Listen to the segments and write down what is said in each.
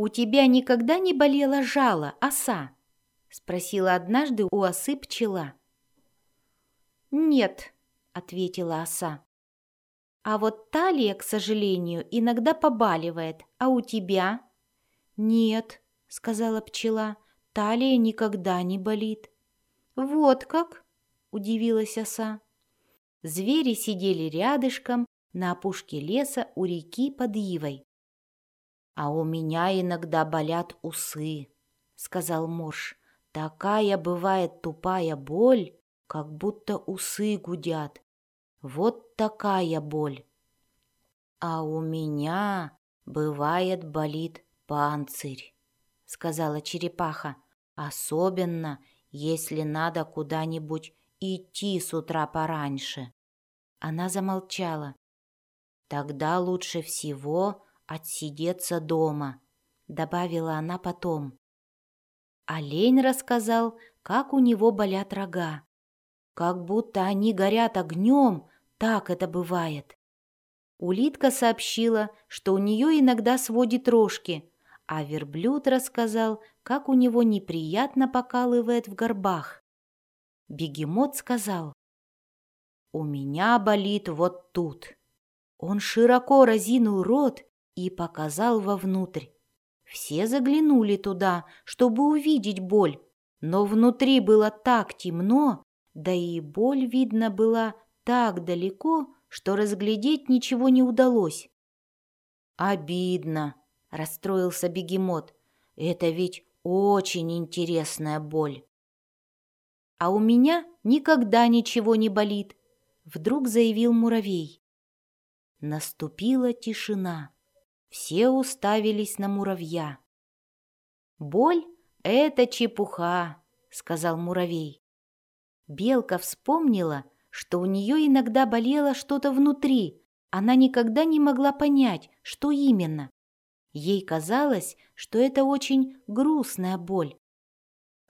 «У тебя никогда не болела жало, оса?» — спросила однажды у осы пчела. «Нет», — ответила оса. «А вот талия, к сожалению, иногда побаливает, а у тебя?» «Нет», — сказала пчела, — «талия никогда не болит». «Вот как?» — удивилась оса. Звери сидели рядышком на опушке леса у реки под Ивой. «А у меня иногда болят усы», — сказал Морж. «Такая бывает тупая боль, как будто усы гудят. Вот такая боль. А у меня бывает болит панцирь», — сказала черепаха. «Особенно, если надо куда-нибудь идти с утра пораньше». Она замолчала. «Тогда лучше всего отсидеться дома», — добавила она потом. Олень рассказал, как у него болят рога. Как будто они горят огнем, так это бывает. Улитка сообщила, что у нее иногда сводит рожки, а верблюд рассказал, как у него неприятно покалывает в горбах. Бегемот сказал, «У меня болит вот тут». Он широко разинул рот и показал вовнутрь. Все заглянули туда, чтобы увидеть боль, но внутри было так темно, да и боль, видно, была так далеко, что разглядеть ничего не удалось. «Обидно», — расстроился бегемот. «Это ведь очень интересная боль». «А у меня никогда ничего не болит», — вдруг заявил муравей. Наступила тишина. Все уставились на муравья. «Боль — это чепуха», — сказал муравей. Белка вспомнила, что у нее иногда болело что-то внутри. Она никогда не могла понять, что именно. Ей казалось, что это очень грустная боль.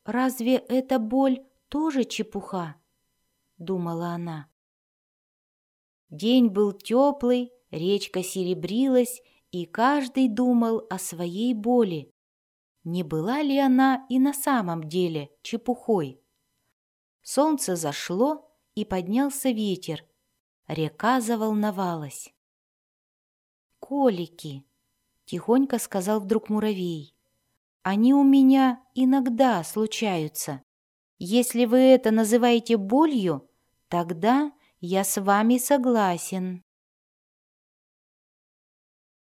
«Разве эта боль тоже чепуха?» — думала она. День был теплый, речка серебрилась, и каждый думал о своей боли. Не была ли она и на самом деле чепухой? Солнце зашло, и поднялся ветер. Река заволновалась. «Колики!» — тихонько сказал вдруг муравей. «Они у меня иногда случаются. Если вы это называете болью, тогда я с вами согласен».